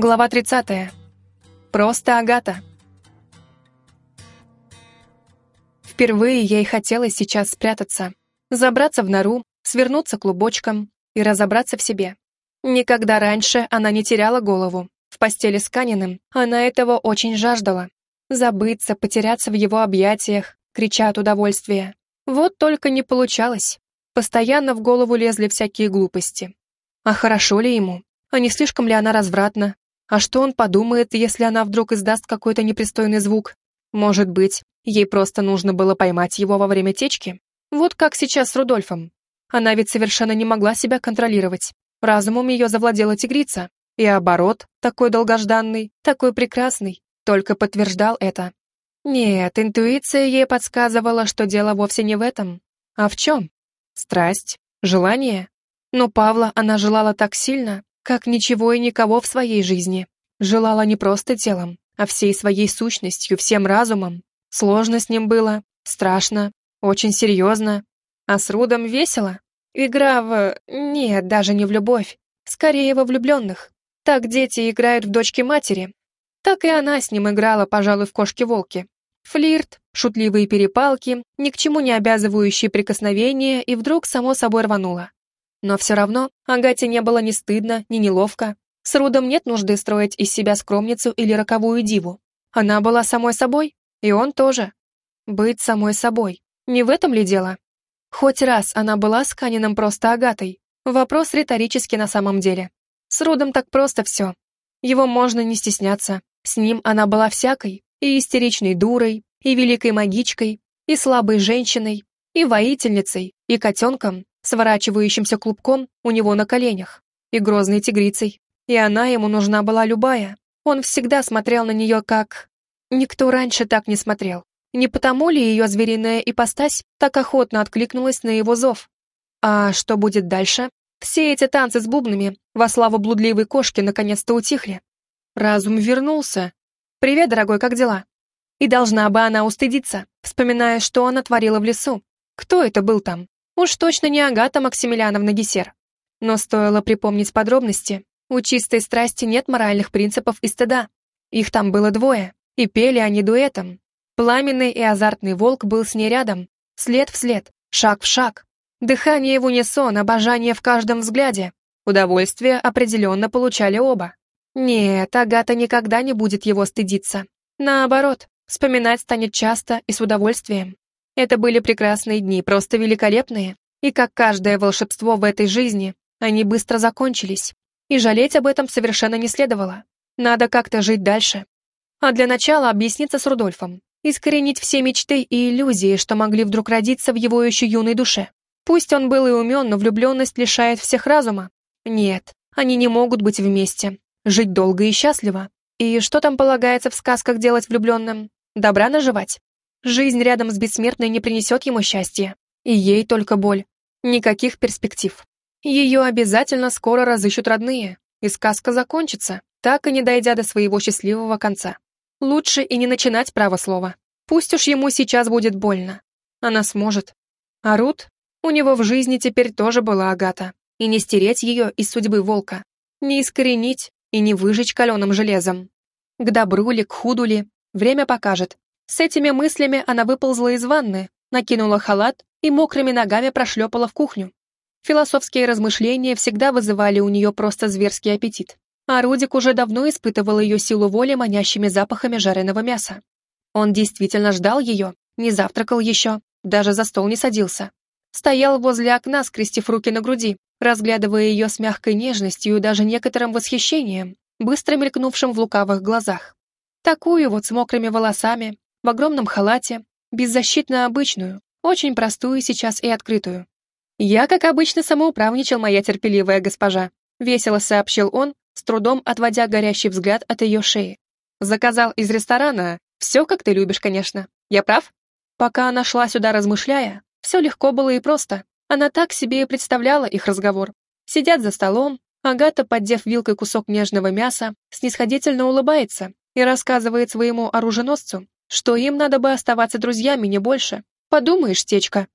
Глава 30. Просто Агата. Впервые ей хотелось сейчас спрятаться, забраться в нору, свернуться клубочком и разобраться в себе. Никогда раньше она не теряла голову. В постели с Каниным она этого очень жаждала. Забыться, потеряться в его объятиях, крича от удовольствия. Вот только не получалось. Постоянно в голову лезли всякие глупости. А хорошо ли ему? А не слишком ли она развратна? А что он подумает, если она вдруг издаст какой-то непристойный звук? Может быть, ей просто нужно было поймать его во время течки? Вот как сейчас с Рудольфом. Она ведь совершенно не могла себя контролировать. Разумом ее завладела тигрица. И оборот, такой долгожданный, такой прекрасный, только подтверждал это. Нет, интуиция ей подсказывала, что дело вовсе не в этом. А в чем? Страсть? Желание? Но Павла она желала так сильно, как ничего и никого в своей жизни. Желала не просто телом, а всей своей сущностью, всем разумом. Сложно с ним было, страшно, очень серьезно. А с Рудом весело. Игра в... Нет, даже не в любовь. Скорее во влюбленных. Так дети играют в дочки матери. Так и она с ним играла, пожалуй, в кошки-волки. Флирт, шутливые перепалки, ни к чему не обязывающие прикосновения, и вдруг само собой рванула. Но все равно Агате не было ни стыдно, ни неловко. С Рудом нет нужды строить из себя скромницу или роковую диву. Она была самой собой, и он тоже. Быть самой собой. Не в этом ли дело? Хоть раз она была с Канином просто Агатой. Вопрос риторический на самом деле. С Рудом так просто все. Его можно не стесняться. С ним она была всякой. И истеричной дурой, и великой магичкой, и слабой женщиной, и воительницей, и котенком, сворачивающимся клубком у него на коленях, и грозной тигрицей. И она ему нужна была любая. Он всегда смотрел на нее как... Никто раньше так не смотрел. Не потому ли ее звериная ипостась так охотно откликнулась на его зов? А что будет дальше? Все эти танцы с бубнами во славу блудливой кошки наконец-то утихли. Разум вернулся. «Привет, дорогой, как дела?» И должна бы она устыдиться, вспоминая, что она творила в лесу. Кто это был там? Уж точно не Агата Максимилиановна Гессер. Но стоило припомнить подробности. У чистой страсти нет моральных принципов и стыда. Их там было двое, и пели они дуэтом. Пламенный и азартный волк был с ней рядом, след в след, шаг в шаг. Дыхание в унисон, обожание в каждом взгляде. Удовольствие определенно получали оба. Нет, Агата никогда не будет его стыдиться. Наоборот, вспоминать станет часто и с удовольствием. Это были прекрасные дни, просто великолепные. И как каждое волшебство в этой жизни, они быстро закончились. И жалеть об этом совершенно не следовало. Надо как-то жить дальше. А для начала объясниться с Рудольфом. Искоренить все мечты и иллюзии, что могли вдруг родиться в его еще юной душе. Пусть он был и умен, но влюбленность лишает всех разума. Нет, они не могут быть вместе. Жить долго и счастливо. И что там полагается в сказках делать влюбленным? Добра наживать? Жизнь рядом с бессмертной не принесет ему счастья. И ей только боль. Никаких перспектив. Ее обязательно скоро разыщут родные, и сказка закончится, так и не дойдя до своего счастливого конца. Лучше и не начинать право слова. Пусть уж ему сейчас будет больно. Она сможет. А Рут? У него в жизни теперь тоже была Агата. И не стереть ее из судьбы волка. Не искоренить и не выжечь каленым железом. К добру ли, к худу ли, время покажет. С этими мыслями она выползла из ванны, накинула халат и мокрыми ногами прошлепала в кухню. Философские размышления всегда вызывали у нее просто зверский аппетит. А Рудик уже давно испытывал ее силу воли манящими запахами жареного мяса. Он действительно ждал ее, не завтракал еще, даже за стол не садился. Стоял возле окна, скрестив руки на груди, разглядывая ее с мягкой нежностью и даже некоторым восхищением, быстро мелькнувшим в лукавых глазах. Такую вот с мокрыми волосами, в огромном халате, беззащитно обычную, очень простую сейчас и открытую. «Я, как обычно, самоуправничал, моя терпеливая госпожа», весело сообщил он, с трудом отводя горящий взгляд от ее шеи. «Заказал из ресторана. Все, как ты любишь, конечно. Я прав?» Пока она шла сюда, размышляя, все легко было и просто. Она так себе и представляла их разговор. Сидят за столом, Агата, поддев вилкой кусок нежного мяса, снисходительно улыбается и рассказывает своему оруженосцу, что им надо бы оставаться друзьями, не больше. Подумаешь, течка.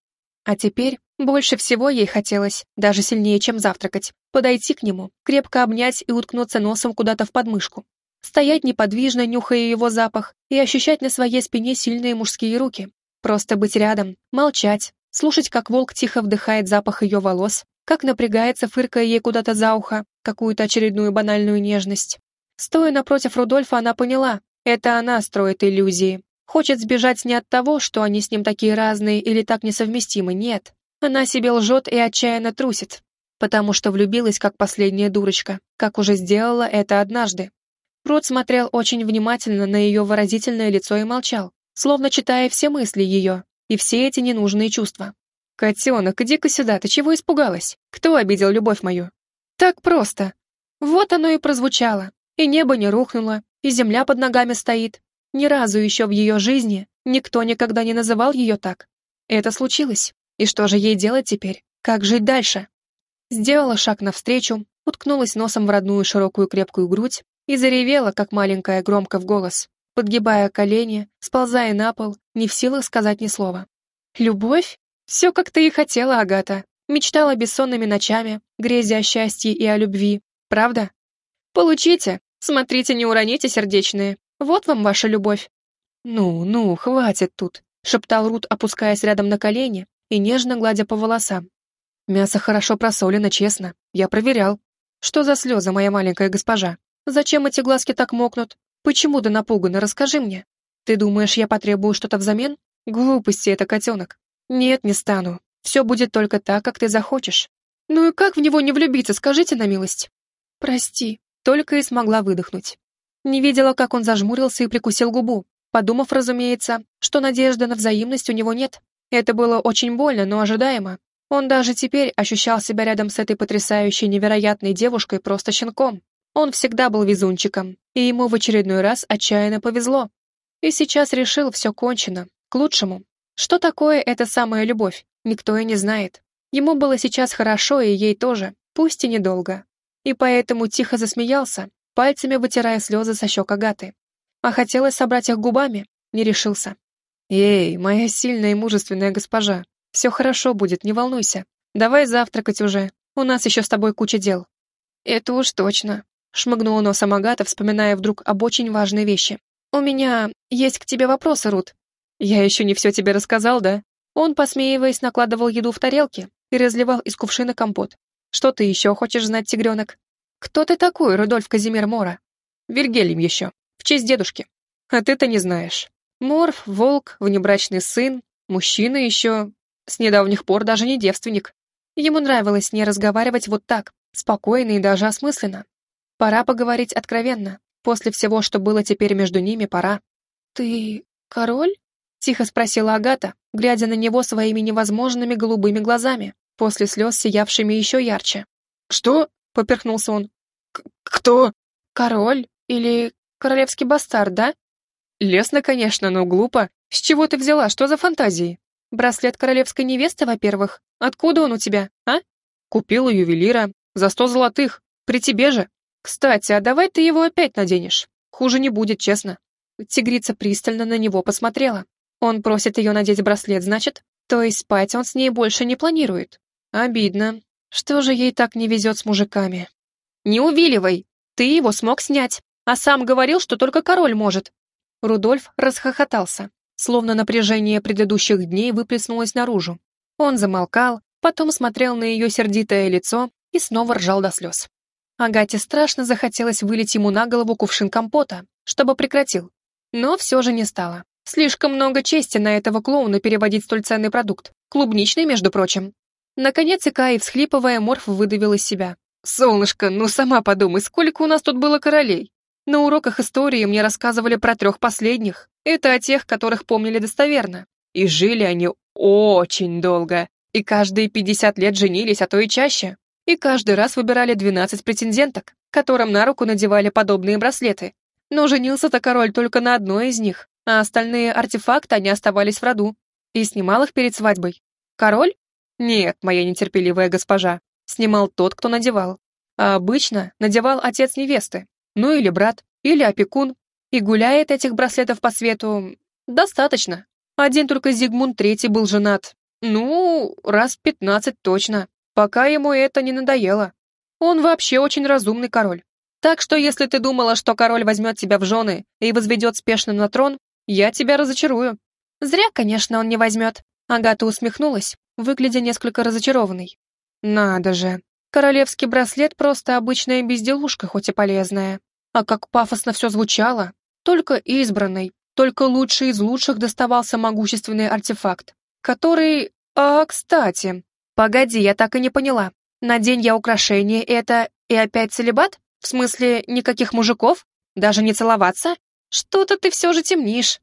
А теперь Больше всего ей хотелось, даже сильнее, чем завтракать, подойти к нему, крепко обнять и уткнуться носом куда-то в подмышку. Стоять неподвижно, нюхая его запах, и ощущать на своей спине сильные мужские руки. Просто быть рядом, молчать, слушать, как волк тихо вдыхает запах ее волос, как напрягается, фыркая ей куда-то за ухо, какую-то очередную банальную нежность. Стоя напротив Рудольфа, она поняла, это она строит иллюзии. Хочет сбежать не от того, что они с ним такие разные или так несовместимы, нет. Она себе лжет и отчаянно трусит, потому что влюбилась как последняя дурочка, как уже сделала это однажды. Рот смотрел очень внимательно на ее выразительное лицо и молчал, словно читая все мысли ее и все эти ненужные чувства. «Котенок, иди-ка сюда, ты чего испугалась? Кто обидел любовь мою?» «Так просто. Вот оно и прозвучало. И небо не рухнуло, и земля под ногами стоит. Ни разу еще в ее жизни никто никогда не называл ее так. Это случилось. И что же ей делать теперь? Как жить дальше? Сделала шаг навстречу, уткнулась носом в родную широкую крепкую грудь и заревела, как маленькая, громко в голос, подгибая колени, сползая на пол, не в силах сказать ни слова. «Любовь? Все, как ты и хотела, Агата. Мечтала бессонными ночами, грезя о счастье и о любви. Правда? Получите. Смотрите, не уроните сердечные. Вот вам ваша любовь». «Ну, ну, хватит тут», — шептал Рут, опускаясь рядом на колени и нежно гладя по волосам. «Мясо хорошо просолено, честно. Я проверял. Что за слезы, моя маленькая госпожа? Зачем эти глазки так мокнут? Почему ты напугана? Расскажи мне. Ты думаешь, я потребую что-то взамен? Глупости это, котенок. Нет, не стану. Все будет только так, как ты захочешь. Ну и как в него не влюбиться, скажите на милость? Прости, только и смогла выдохнуть. Не видела, как он зажмурился и прикусил губу, подумав, разумеется, что надежды на взаимность у него нет. Это было очень больно, но ожидаемо. Он даже теперь ощущал себя рядом с этой потрясающей невероятной девушкой просто щенком. Он всегда был везунчиком, и ему в очередной раз отчаянно повезло. И сейчас решил, все кончено, к лучшему. Что такое эта самая любовь, никто и не знает. Ему было сейчас хорошо, и ей тоже, пусть и недолго. И поэтому тихо засмеялся, пальцами вытирая слезы со щек Агаты. А хотелось собрать их губами, не решился. «Эй, моя сильная и мужественная госпожа, все хорошо будет, не волнуйся. Давай завтракать уже, у нас еще с тобой куча дел». «Это уж точно», — шмыгнула носом Агата, вспоминая вдруг об очень важной вещи. «У меня есть к тебе вопросы, Рут». «Я еще не все тебе рассказал, да?» Он, посмеиваясь, накладывал еду в тарелки и разливал из кувшина компот. «Что ты еще хочешь знать, тигренок?» «Кто ты такой, Рудольф Казимир Мора?» «Вильгельм еще, в честь дедушки». «А ты-то не знаешь. Морф, волк, внебрачный сын, мужчина еще, с недавних пор даже не девственник. Ему нравилось не разговаривать вот так, спокойно и даже осмысленно. Пора поговорить откровенно. После всего, что было теперь между ними, пора. «Ты король?» — тихо спросила Агата, глядя на него своими невозможными голубыми глазами, после слез сиявшими еще ярче. «Что?» — поперхнулся он. «Кто?» «Король или королевский бастард, да?» Лесно, конечно, но глупо. С чего ты взяла? Что за фантазии? Браслет королевской невесты, во-первых. Откуда он у тебя, а? Купила ювелира. За сто золотых. При тебе же. Кстати, а давай ты его опять наденешь. Хуже не будет, честно. Тигрица пристально на него посмотрела. Он просит ее надеть браслет, значит? То есть спать он с ней больше не планирует. Обидно. Что же ей так не везет с мужиками? Не увиливай. Ты его смог снять. А сам говорил, что только король может. Рудольф расхохотался, словно напряжение предыдущих дней выплеснулось наружу. Он замолкал, потом смотрел на ее сердитое лицо и снова ржал до слез. Агате страшно захотелось вылить ему на голову кувшин компота, чтобы прекратил. Но все же не стало. Слишком много чести на этого клоуна переводить столь ценный продукт. Клубничный, между прочим. Наконец, икая и всхлипывая, Морф выдавил из себя. «Солнышко, ну сама подумай, сколько у нас тут было королей? На уроках истории мне рассказывали про трех последних. Это о тех, которых помнили достоверно. И жили они очень долго. И каждые 50 лет женились, а то и чаще. И каждый раз выбирали 12 претенденток, которым на руку надевали подобные браслеты. Но женился-то король только на одной из них, а остальные артефакты они оставались в роду. И снимал их перед свадьбой. Король? Нет, моя нетерпеливая госпожа. Снимал тот, кто надевал. А обычно надевал отец невесты, ну или брат, или опекун, и гуляет этих браслетов по свету достаточно. Один только Зигмунд III был женат, Ну, раз пятнадцать точно, пока ему это не надоело. Он вообще очень разумный король. Так что если ты думала, что король возьмет тебя в жены и возведет спешно на трон, я тебя разочарую. Зря, конечно, он не возьмет. Агата усмехнулась, выглядя несколько разочарованной. Надо же, королевский браслет просто обычная безделушка, хоть и полезная. А как пафосно все звучало. Только избранный, только лучший из лучших доставался могущественный артефакт, который... А, кстати... Погоди, я так и не поняла. Надень я украшение это и опять целебат? В смысле, никаких мужиков? Даже не целоваться? Что-то ты все же темнишь.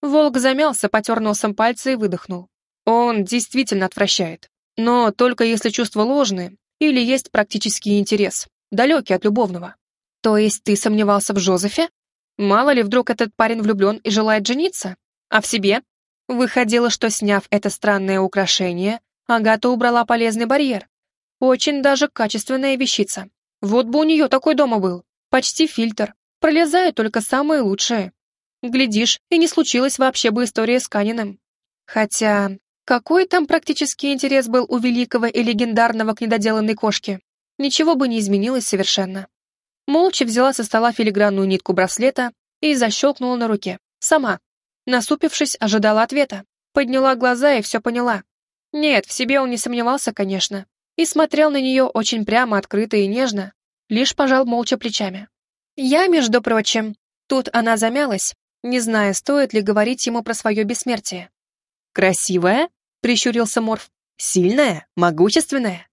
Волк замялся, потер носом пальцы и выдохнул. Он действительно отвращает. Но только если чувства ложные или есть практический интерес, далекий от любовного. То есть ты сомневался в Жозефе? Мало ли, вдруг этот парень влюблен и желает жениться? А в себе? Выходило, что, сняв это странное украшение, Агата убрала полезный барьер. Очень даже качественная вещица. Вот бы у нее такой дома был. Почти фильтр. Пролезают только самые лучшие. Глядишь, и не случилось вообще бы история с Каниным. Хотя, какой там практический интерес был у великого и легендарного к недоделанной кошки? Ничего бы не изменилось совершенно. Молча взяла со стола филигранную нитку браслета и защелкнула на руке. Сама. Насупившись, ожидала ответа. Подняла глаза и все поняла. Нет, в себе он не сомневался, конечно. И смотрел на нее очень прямо, открыто и нежно. Лишь пожал молча плечами. Я, между прочим... Тут она замялась, не зная, стоит ли говорить ему про свое бессмертие. «Красивая?» — прищурился Морф. «Сильная? Могущественная?»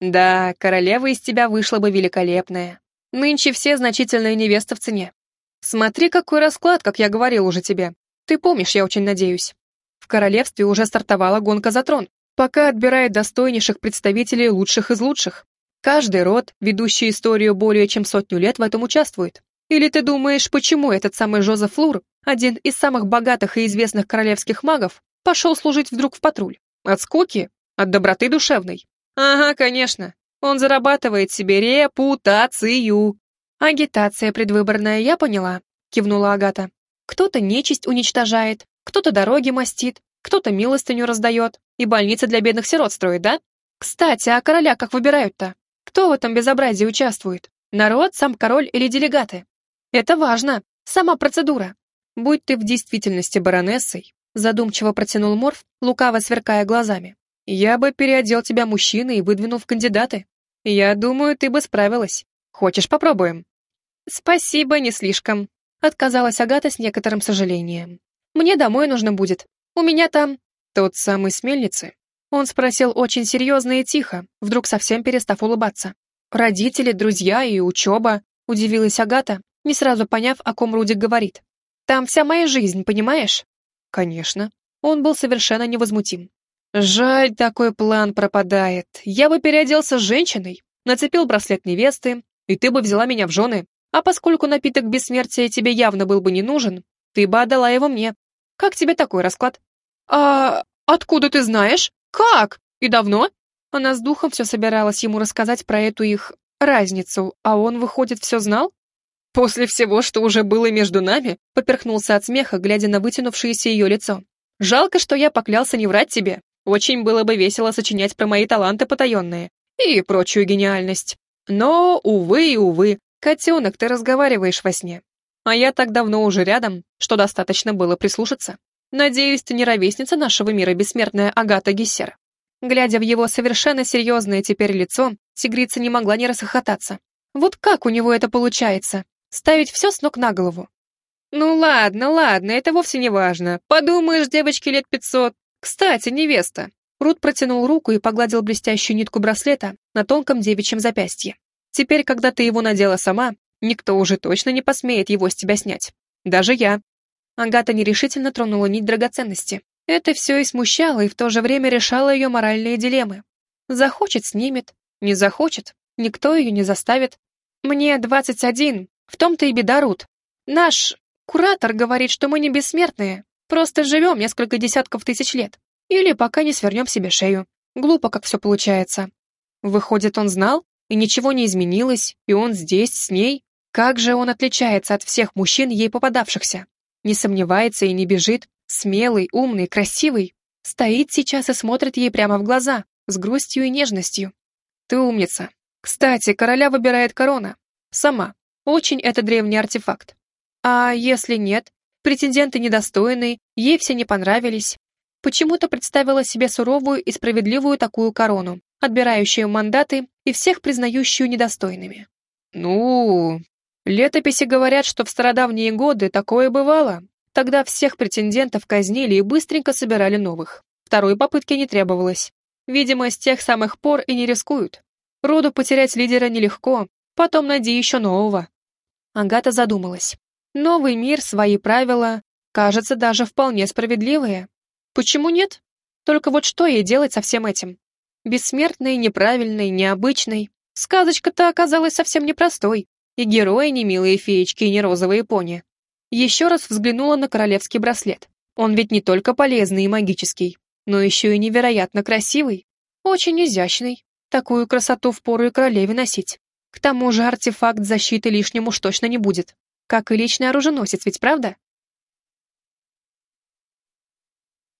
«Да, королева из тебя вышла бы великолепная. Нынче все значительные невесты в цене. Смотри, какой расклад, как я говорил уже тебе. Ты помнишь, я очень надеюсь. В королевстве уже стартовала гонка за трон, пока отбирает достойнейших представителей лучших из лучших. Каждый род, ведущий историю более чем сотню лет, в этом участвует. Или ты думаешь, почему этот самый Жозеф Лур, один из самых богатых и известных королевских магов, пошел служить вдруг в патруль? От скуки? От доброты душевной? Ага, конечно. Он зарабатывает себе репутацию. Агитация предвыборная, я поняла, кивнула Агата. Кто-то нечисть уничтожает, кто-то дороги мастит, кто-то милостыню раздает и больницы для бедных сирот строит, да? Кстати, а короля как выбирают-то? Кто в этом безобразии участвует? Народ, сам король или делегаты? Это важно. Сама процедура. Будь ты в действительности баронессой, задумчиво протянул Морф, лукаво сверкая глазами. Я бы переодел тебя мужчиной и выдвинул в кандидаты. Я думаю, ты бы справилась. Хочешь, попробуем? Спасибо, не слишком. Отказалась Агата с некоторым сожалением. Мне домой нужно будет. У меня там... Тот самый с мельницы? Он спросил очень серьезно и тихо, вдруг совсем перестав улыбаться. «Родители, друзья и учеба», — удивилась Агата, не сразу поняв, о ком Рудик говорит. «Там вся моя жизнь, понимаешь?» «Конечно». Он был совершенно невозмутим. «Жаль, такой план пропадает. Я бы переоделся женщиной, нацепил браслет невесты, и ты бы взяла меня в жены. А поскольку напиток бессмертия тебе явно был бы не нужен, ты бы отдала его мне. Как тебе такой расклад?» «А откуда ты знаешь? Как? И давно?» Она с духом все собиралась ему рассказать про эту их разницу, а он, выходит, все знал? После всего, что уже было между нами, поперхнулся от смеха, глядя на вытянувшееся ее лицо. Жалко, что я поклялся не врать тебе. Очень было бы весело сочинять про мои таланты потаенные и прочую гениальность. Но, увы и увы, котенок, ты разговариваешь во сне. А я так давно уже рядом, что достаточно было прислушаться. Надеюсь, ты не ровесница нашего мира бессмертная Агата Гессер. Глядя в его совершенно серьезное теперь лицо, тигрица не могла не расхохотаться. Вот как у него это получается? Ставить все с ног на голову. Ну ладно, ладно, это вовсе не важно. Подумаешь, девочке лет пятьсот. Кстати, невеста. Рут протянул руку и погладил блестящую нитку браслета на тонком девичьем запястье. Теперь, когда ты его надела сама, никто уже точно не посмеет его с тебя снять. Даже я. Агата нерешительно тронула нить драгоценности. Это все и смущало, и в то же время решало ее моральные дилеммы. Захочет — снимет, не захочет, никто ее не заставит. Мне двадцать один, в том-то и беда, Рут. Наш куратор говорит, что мы не бессмертные, просто живем несколько десятков тысяч лет. Или пока не свернем себе шею. Глупо, как все получается. Выходит, он знал, и ничего не изменилось, и он здесь, с ней. Как же он отличается от всех мужчин, ей попадавшихся? не сомневается и не бежит, смелый, умный, красивый. Стоит сейчас и смотрит ей прямо в глаза, с грустью и нежностью. Ты умница. Кстати, короля выбирает корона. Сама. Очень это древний артефакт. А если нет, претенденты недостойные, ей все не понравились. Почему-то представила себе суровую и справедливую такую корону, отбирающую мандаты и всех признающую недостойными. Ну, летописи говорят, что в стародавние годы такое бывало. Тогда всех претендентов казнили и быстренько собирали новых. Второй попытки не требовалось. Видимо, с тех самых пор и не рискуют. Роду потерять лидера нелегко, потом найди еще нового. Агата задумалась. Новый мир, свои правила, кажется, даже вполне справедливые. Почему нет? Только вот что ей делать со всем этим? Бессмертный, неправильный, необычный. Сказочка-то оказалась совсем непростой. И герои не милые феечки и не розовые пони. Еще раз взглянула на королевский браслет. Он ведь не только полезный и магический, но еще и невероятно красивый, очень изящный. Такую красоту в пору и королеве носить. К тому же артефакт защиты лишним уж точно не будет. Как и личный оруженосец, ведь правда?